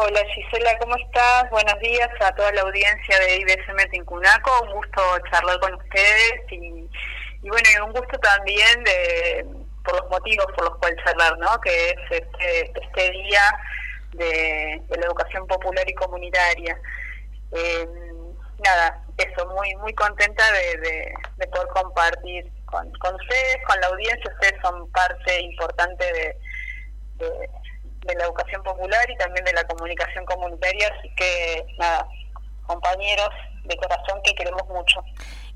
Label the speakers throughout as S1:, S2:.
S1: Hola Gisela, ¿cómo estás? Buenos días a toda la audiencia de IBSM Tincunaco. Un gusto charlar con ustedes y, bueno, y un gusto también de por los motivos por los cuales charlar, ¿no? Que es este, este día de, la educación popular y comunitaria. Eh, nada, eso, muy muy contenta de, poder compartir con ustedes, con la audiencia. Ustedes son parte importante de de la educación popular y también de la comunicación comunitaria, así que nada, compañeros de corazón que queremos mucho.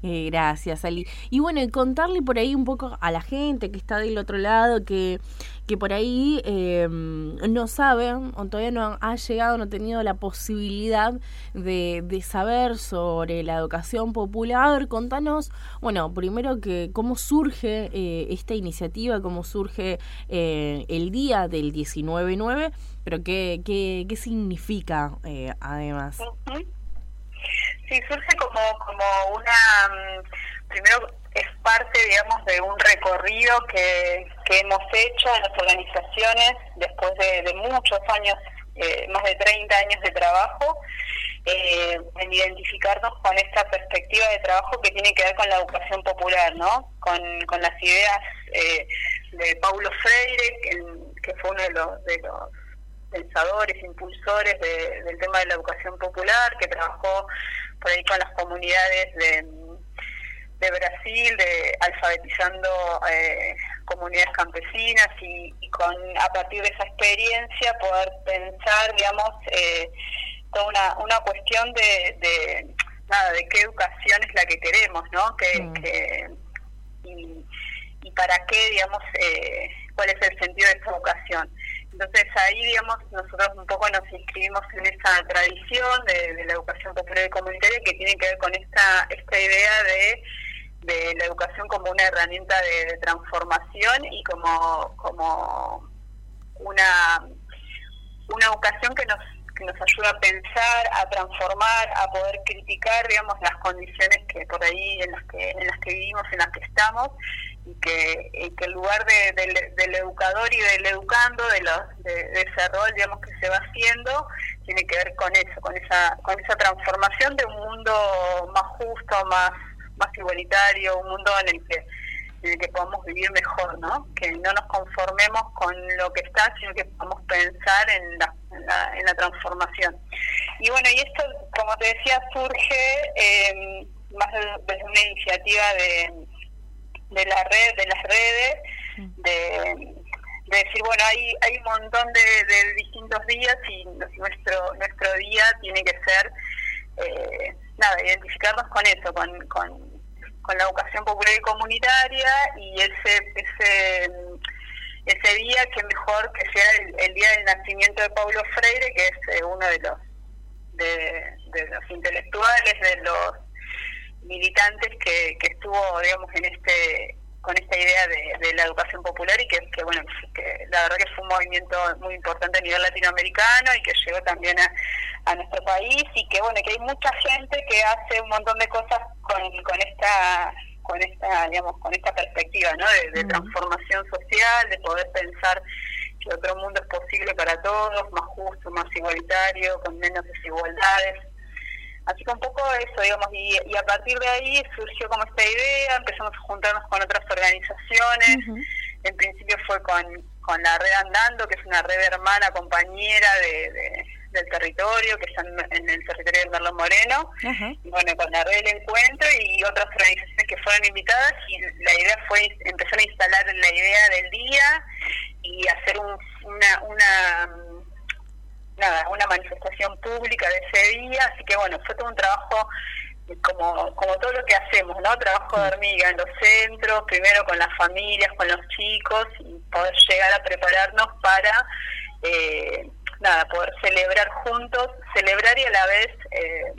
S2: Eh, gracias, Ali. Y bueno, contarle por ahí un poco a la gente que está del otro lado, que, que por ahí eh, no saben o todavía no ha llegado, no ha tenido la posibilidad de, de, saber sobre la educación popular. Contanos, bueno, primero que cómo surge eh, esta iniciativa, cómo surge el día del 19-9, pero qué, qué, qué significa además.
S1: Sí, surge como, como una, mm, primero es parte, digamos, de un recorrido que, que hemos hecho en las organizaciones después de, muchos años, eh, más de 30 años de trabajo, eh, en identificarnos con esta perspectiva de trabajo que tiene que ver con la educación popular, ¿no? Con, con las ideas eh, de Paulo Freire, que, que fue uno de los, de los pensadores, impulsores del tema de la educación popular, que trabajó por ahí con las comunidades de, de Brasil, de alfabetizando eh, comunidades campesinas y, con a partir de esa experiencia poder pensar, digamos, eh, toda una, una cuestión de, de, nada, de qué educación es la que queremos, ¿no? Que, mm. que y, y, para qué, digamos, eh, cuál es el sentido de esa educación. Entonces ahí, digamos, nosotros un poco nos inscribimos en esa tradición de, la educación popular y comunitaria que tiene que ver con esta, esta idea de, de la educación como una herramienta de, transformación y como, como una, una educación que nos que nos ayuda a pensar, a transformar, a poder criticar, digamos, las condiciones que por ahí en las que en las que vivimos, en las que estamos y que, el lugar del educador y del educando, de, los, de, ese rol, digamos, que se va haciendo, tiene que ver con eso, con esa, con esa transformación de un mundo más justo, más, más igualitario, un mundo en el que en el que podamos vivir mejor, ¿no? Que no nos conformemos con lo que está, sino que podamos pensar en la, en la, transformación. Y bueno, y esto, como te decía, surge eh, más desde una iniciativa de de la red, de las redes, de, decir, bueno, hay, hay un montón de, distintos días y nuestro, nuestro día tiene que ser, eh, nada, identificarnos con eso, con, con, la educación popular y comunitaria y ese, ese, ese día que mejor que sea el, día del nacimiento de Paulo Freire, que es eh, uno de los, de, de los intelectuales, de los militantes que, que estuvo, digamos, en este con esta idea de, la educación popular y que, que, bueno que la verdad que fue un movimiento muy importante a nivel latinoamericano y que llegó también a, nuestro país y que bueno que hay mucha gente que hace un montón de cosas con, con esta con esta digamos con esta perspectiva ¿no? de, transformación social de poder pensar que otro mundo es posible para todos más justo más igualitario con menos desigualdades Así que un poco eso, digamos, y, a partir de ahí surgió como esta idea, empezamos a juntarnos con otras organizaciones, en principio fue con, con la red Andando, que es una red hermana, compañera de, del territorio, que está en, el territorio de Merlón Moreno, y bueno, con la red del encuentro y otras organizaciones que fueron invitadas, y la idea fue empezar a instalar la idea del día y hacer un, una... una nada, una manifestación pública de ese día, así que bueno, fue todo un trabajo como, como todo lo que hacemos, ¿no? Trabajo de hormiga en los centros, primero con las familias, con los chicos, y poder llegar a prepararnos para, eh, nada, poder celebrar juntos, celebrar y a la vez eh,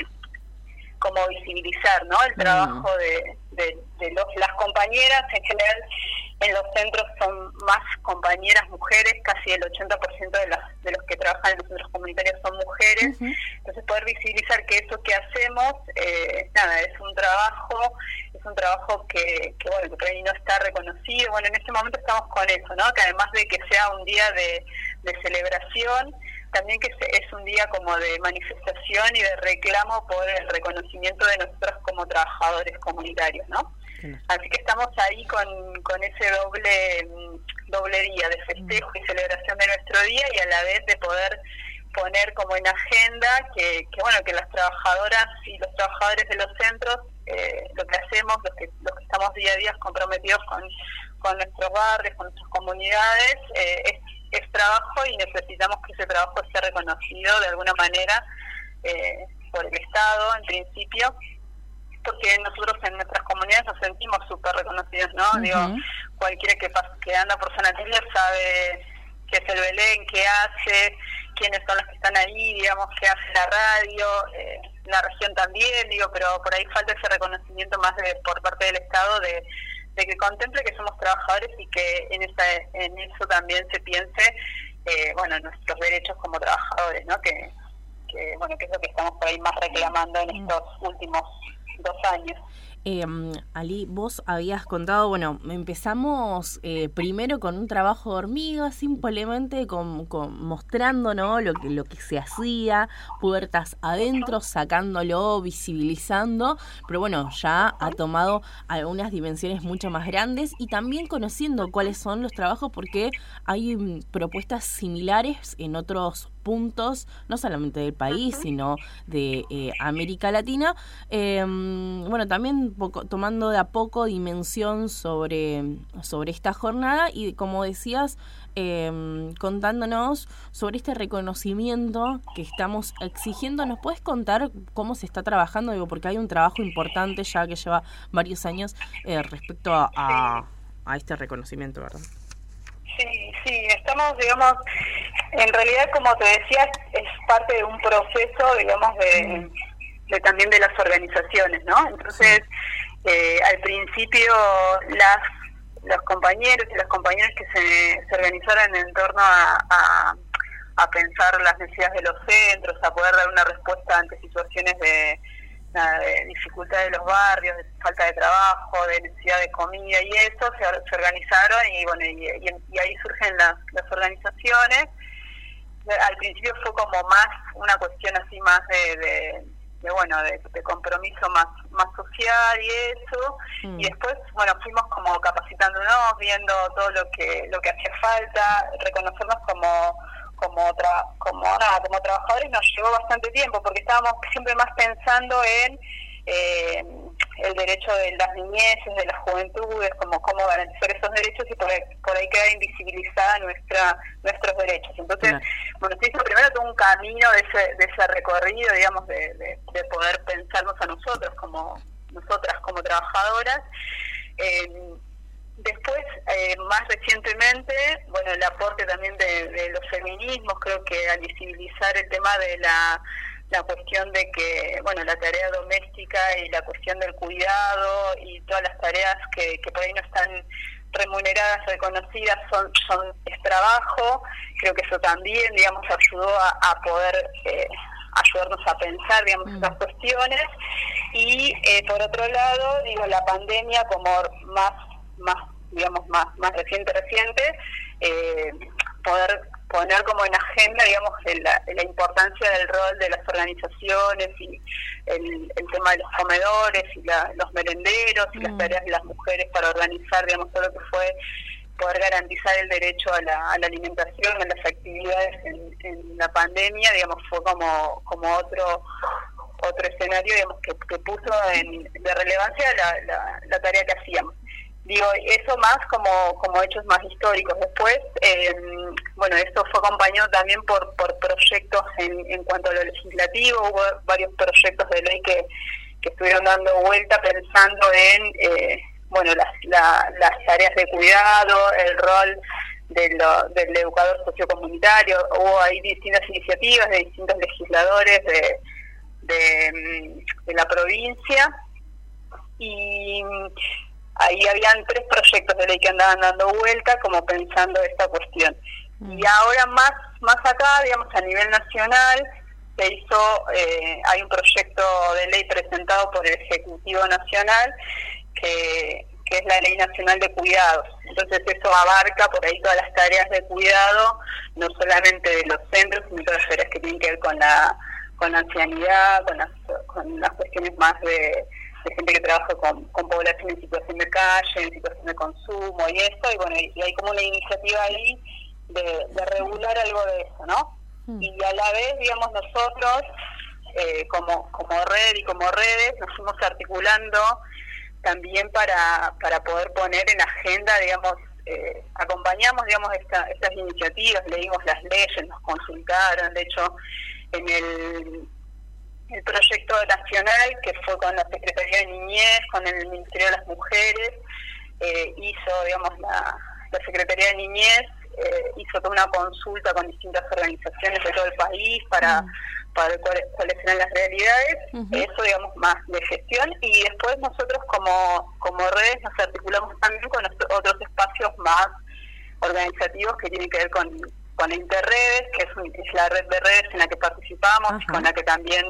S1: como visibilizar, ¿no? El trabajo de, de, de los, las compañeras en general en los centros son más compañeras mujeres, casi el 80% de, las, de los que trabajan en los centros comunitarios son mujeres. Entonces poder visibilizar que eso que hacemos, eh, nada, es un trabajo, es un trabajo que, que bueno, que no está reconocido. Bueno, en este momento estamos con eso, ¿no? Que además de que sea un día de, de celebración, también que es un día como de manifestación y de reclamo por el reconocimiento de nosotros como trabajadores comunitarios, ¿no? Así que estamos ahí con, con ese doble doble día de festejo y celebración de nuestro día y a la vez de poder poner como en agenda que, bueno que las trabajadoras y los trabajadores de los centros eh, lo que hacemos los que los que estamos día a día comprometidos con, con nuestros barrios con nuestras comunidades eh, es es trabajo y necesitamos que ese trabajo sea reconocido de alguna manera eh, por el Estado en principio porque nosotros en nuestras comunidades nos sentimos súper reconocidos, ¿no? Digo, cualquiera que, que anda por San sabe qué es el Belén, qué hace, quiénes son los que están ahí, digamos, qué hace la radio, eh, la región también, digo, pero por ahí falta ese reconocimiento más de por parte del Estado de de que contemple que somos trabajadores y que en, esta, en eso también se piense, eh, bueno, nuestros derechos como trabajadores, ¿no? Que, que, bueno, que es lo que estamos por ahí más reclamando en estos últimos dos años.
S2: Eh, Ali, vos habías contado, bueno, empezamos eh, primero con un trabajo de hormiga, simplemente con, mostrando ¿no? lo, que, lo que se hacía, puertas adentro, sacándolo, visibilizando, pero bueno, ya ha tomado algunas dimensiones mucho más grandes y también conociendo cuáles son los trabajos porque hay mm, propuestas similares en otros puntos, no solamente del país, sino de eh, América Latina. Em, bueno, también poco, tomando de a poco dimensión sobre, sobre esta jornada y como decías, em, contándonos sobre este reconocimiento que estamos exigiendo. ¿Nos puedes contar cómo se está trabajando? Digo, porque hay un trabajo importante ya que lleva varios años eh, respecto a, a este reconocimiento, ¿verdad?
S1: Sí, sí, estamos, digamos, en realidad, como te decía, es parte de un proceso, digamos, de, también de las organizaciones, ¿no? Entonces, eh, al principio, las los compañeros y las compañeras que se, se organizaron en torno a, a pensar las necesidades de los centros, a poder dar una respuesta ante situaciones de de dificultad de los barrios, de falta de trabajo, de necesidad de comida y eso, se, organizaron y bueno y, ahí surgen las, las organizaciones. Al principio fue como más una cuestión así más de, de, bueno de, compromiso más más social y eso mm. y después bueno fuimos como capacitándonos viendo todo lo que lo que hacía falta reconocernos como como otra como nada como trabajadores nos llevó bastante tiempo porque estábamos siempre más pensando en eh, el derecho de las niñeces, de las juventudes, como cómo garantizar esos derechos y por ahí, por ahí queda invisibilizada nuestra nuestros derechos. Entonces, bueno, se hizo primero todo un camino de ese, de ese recorrido, digamos, de, de, poder pensarnos a nosotros como nosotras como trabajadoras. Eh, Después, eh, más recientemente, bueno, el aporte también de, los feminismos, creo que al visibilizar el tema de la, cuestión de que, bueno, la tarea doméstica y la cuestión del cuidado y todas las tareas que, por ahí no están remuneradas, reconocidas, son, son es trabajo, creo que eso también, digamos, ayudó a, poder... Eh, ayudarnos a pensar, digamos, mm. esas cuestiones. Y eh, por otro lado, digo, la pandemia como más más digamos más más reciente reciente eh, poder poner como en agenda digamos la, la, importancia del rol de las organizaciones y el, tema de los comedores y los merenderos y las mm. tareas de las mujeres para organizar digamos todo lo que fue poder garantizar el derecho a la, alimentación en las actividades en, la pandemia digamos fue como como otro otro escenario digamos que, puso en, de relevancia la, la tarea que hacíamos digo eso más como como hechos más históricos. Después eh, bueno esto fue acompañado también por por proyectos en, en cuanto a lo legislativo. Hubo varios proyectos de ley que, que estuvieron dando vuelta pensando en eh, bueno las las tareas de cuidado el rol de del educador sociocomunitario. Hubo ahí distintas iniciativas de distintos legisladores de, de, de la provincia. Y ahí habían tres proyectos de ley que andaban dando vuelta como pensando esta cuestión. Mm. Y ahora más, más acá, digamos, a nivel nacional, se hizo, eh, hay un proyecto de ley presentado por el Ejecutivo Nacional que, que es la Ley Nacional de Cuidados. Entonces eso abarca por ahí todas las tareas de cuidado, no solamente de los centros, sino todas las tareas que tienen que ver con la, con la ancianidad, con las, con las cuestiones más de, gente que trabaja con, con, población en situación de calle, en situación de consumo y eso, y bueno, y hay como una iniciativa ahí de, de regular algo de eso, ¿no? Hmm. Y a la vez, digamos, nosotros, eh, como, como red y como redes, nos fuimos articulando también para, para poder poner en agenda, digamos, eh, acompañamos, digamos, esta, estas iniciativas, leímos las leyes, nos consultaron, de hecho, en el, el proyecto nacional, que fue con la Secretaría de Niñez, con el Ministerio de las Mujeres, eh, hizo, digamos, la, la Secretaría de Niñez eh, hizo toda una consulta con distintas organizaciones de todo el país para, para ver cuáles, eran las realidades, eso digamos más de gestión. Y después nosotros como, como redes nos articulamos también con otros espacios más organizativos que tienen que ver con, con Interredes, que es, la red de redes en la que participamos y con la que también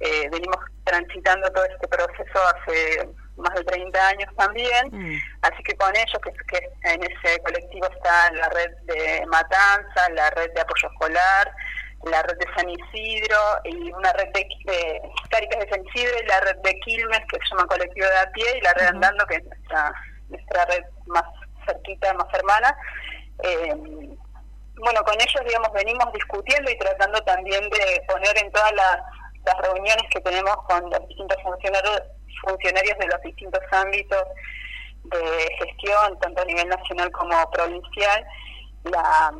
S1: eh, venimos transitando todo este proceso hace más de 30 años también, mm. así que con ellos, que, que, en ese colectivo está la red de Matanza, la red de apoyo escolar, la red de San Isidro y una red de, de de San Isidro y la red de Quilmes, que se llama Colectivo de a pie, y la red Andando, que es nuestra, nuestra red más cerquita, más hermana. Eh, bueno, con ellos, digamos, venimos discutiendo y tratando también de poner en todas las, reuniones que tenemos con los distintos funcionarios funcionarios de los distintos ámbitos de gestión, tanto a nivel nacional como provincial, la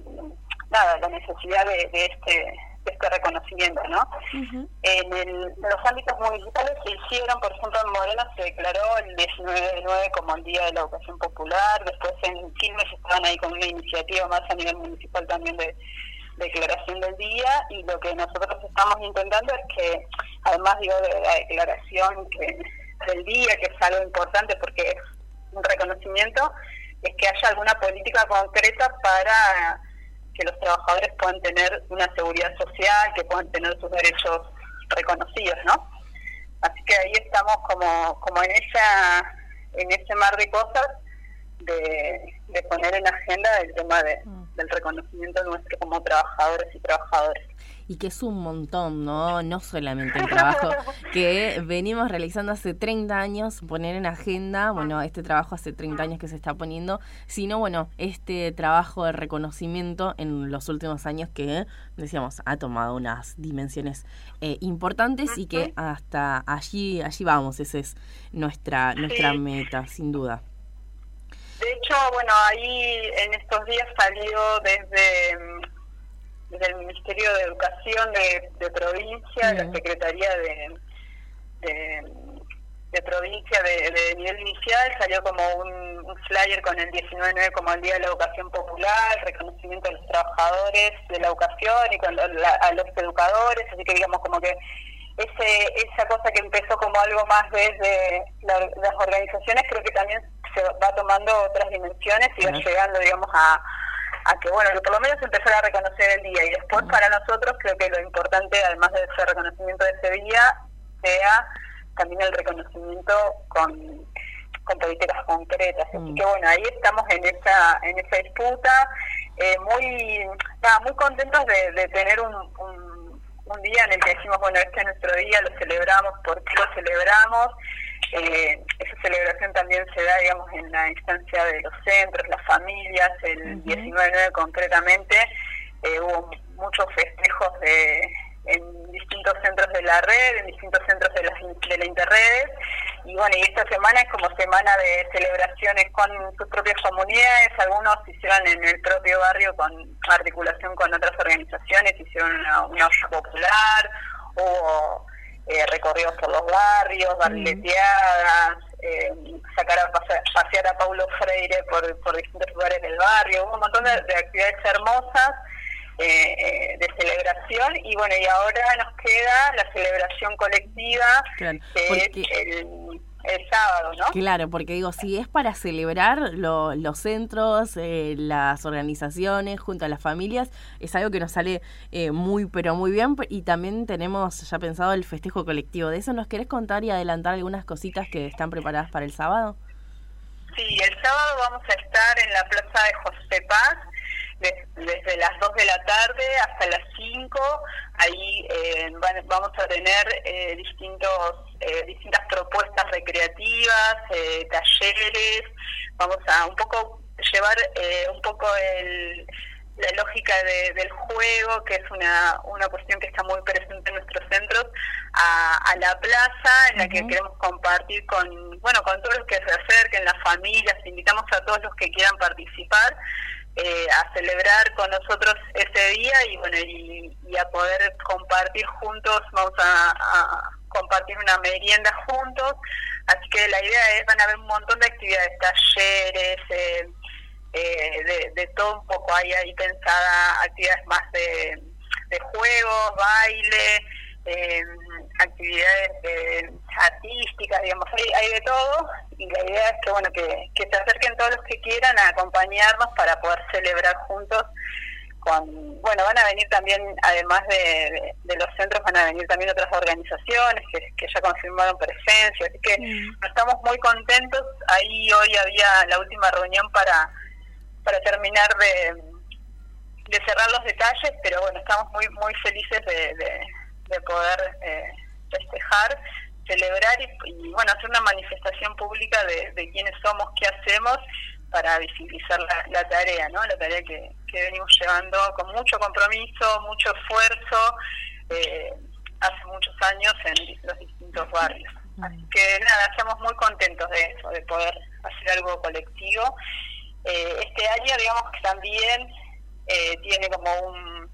S1: nada la necesidad de, este este reconocimiento, ¿no? en, los ámbitos municipales se hicieron, por ejemplo, en Moreno se declaró el 19 de 9 como el Día de la Educación Popular, después en Quilmes estaban ahí con una iniciativa más a nivel municipal también de declaración del día y lo que nosotros estamos intentando es que, además digo de la declaración que del día, que es algo importante porque es un reconocimiento, es que haya alguna política concreta para que los trabajadores puedan tener una seguridad social, que puedan tener sus derechos reconocidos, ¿no? Así que ahí estamos como, como en esa en ese mar de cosas de, de poner en agenda el tema de, mm. del reconocimiento nuestro como trabajadores y trabajadoras
S2: y que es un montón, ¿no? No solamente el trabajo que venimos realizando hace 30 años, poner en agenda, bueno, este trabajo hace 30 años que se está poniendo, sino, bueno, este trabajo de reconocimiento en los últimos años que, decíamos, ha tomado unas dimensiones eh, importantes y que hasta allí, allí vamos, esa es nuestra, nuestra meta, sin duda.
S1: De hecho, bueno, ahí en estos días salió desde desde el Ministerio de Educación de, provincia, la Secretaría de, de, provincia de, nivel inicial, salió como un, flyer con el 19 como el Día de la Educación Popular, reconocimiento a los trabajadores de la educación y con a los educadores, así que digamos como que ese, esa cosa que empezó como algo más desde las organizaciones, creo que también se va tomando otras dimensiones y va llegando, digamos, a a que, bueno, que por lo menos empezar a reconocer el día. Y después para nosotros creo que lo importante, además de ese reconocimiento de ese día, sea también el reconocimiento con, con políticas concretas. Así mm. que bueno, ahí estamos en esa, en esa disputa, eh, muy, nada, muy contentos de, de tener un, un, un, día en el que decimos, bueno, este es nuestro día, lo celebramos, ¿por qué lo celebramos? Eh, esa celebración también se da, digamos, en la instancia de los centros, las familias, el 19-9 concretamente, eh, hubo muchos festejos de, en distintos centros de la red, en distintos centros de, las, de la Interredes, y bueno, y esta semana es como semana de celebraciones con sus propias comunidades, algunos hicieron en el propio barrio con articulación con otras organizaciones, hicieron una, una popular, hubo eh, recorridos por los barrios, barrileteadas, eh, sacar a pasear, a Paulo Freire por, por distintos lugares del barrio, un montón de, actividades hermosas eh, de celebración y bueno, y ahora nos queda la celebración colectiva, que es el el sábado, ¿no?
S2: Claro, porque digo, si es para celebrar los centros, eh, las organizaciones, junto a las familias, es algo que nos sale eh, muy, pero muy bien. Y también tenemos ya pensado el festejo colectivo. ¿De eso nos querés contar y adelantar algunas cositas que están preparadas para el sábado?
S1: Sí, el sábado vamos a estar en la plaza de José Paz desde las 2 de la tarde hasta las 5. Ahí eh, vamos a tener eh, distintos eh, distintas propuestas recreativas, talleres. Vamos a un poco llevar un poco el la lógica del juego, que es una, una cuestión que está muy presente en nuestros centros, a, la plaza, en la que queremos compartir con, bueno, con todos los que se acerquen, las familias, invitamos a todos los que quieran participar eh, a celebrar con nosotros ese día y bueno y, a poder compartir juntos, vamos a, compartir una merienda juntos, así que la idea es, van a haber un montón de actividades, talleres, eh, eh, de, todo un poco. Hay ahí pensada actividades más de, de juegos, baile, eh, actividades artísticas, digamos, hay, hay de todo. Y la idea es que, bueno, que, que se acerquen todos los que quieran a acompañarnos para poder celebrar juntos. Con, bueno, van a venir también, además de, de, los centros, van a venir también otras organizaciones que, que ya confirmaron presencia, así que mm. estamos muy contentos. Ahí hoy había la última reunión para para terminar de, de cerrar los detalles, pero bueno, estamos muy muy felices de, de, poder eh, festejar, celebrar y, bueno, hacer una manifestación pública de, de quiénes somos, qué hacemos para visibilizar la, tarea, ¿no? La tarea que, que, venimos llevando con mucho compromiso, mucho esfuerzo, eh, hace muchos años en los distintos barrios. Así que nada, estamos muy contentos de eso, de poder hacer algo colectivo eh, este año, digamos que también eh, tiene como un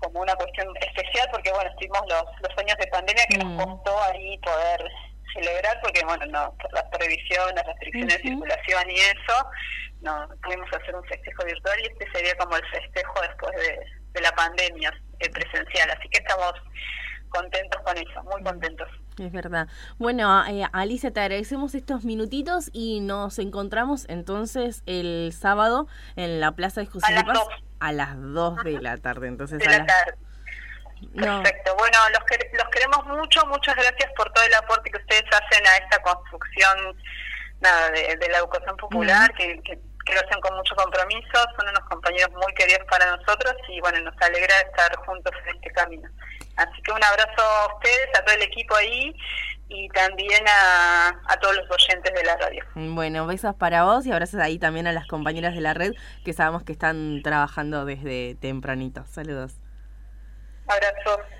S1: como una cuestión especial porque bueno estuvimos los, los años de pandemia que nos mm. costó ahí poder celebrar porque bueno no por las previsiones las restricciones de circulación y eso no pudimos hacer un festejo virtual y este sería como el festejo después de, de la pandemia eh, presencial así que estamos contentos con eso muy mm. contentos
S2: es verdad. Bueno, eh, Alicia, te agradecemos estos minutitos y nos encontramos entonces el sábado en la Plaza de José
S1: a Paz
S2: a las 2 de la tarde. Entonces,
S1: de la tarde. Perfecto. Bueno, los, los queremos mucho. Muchas gracias por todo el aporte que ustedes hacen a esta construcción nada, de, la educación popular, que, que, lo hacen con mucho compromiso. Son unos compañeros muy queridos para nosotros y bueno, nos alegra estar juntos en este camino. Así que un abrazo a ustedes, a todo el equipo ahí y también a, a, todos los oyentes de la radio.
S2: Bueno, besos para vos y abrazos ahí también a las compañeras de la red que sabemos que están trabajando desde tempranito. Saludos.
S1: Abrazos.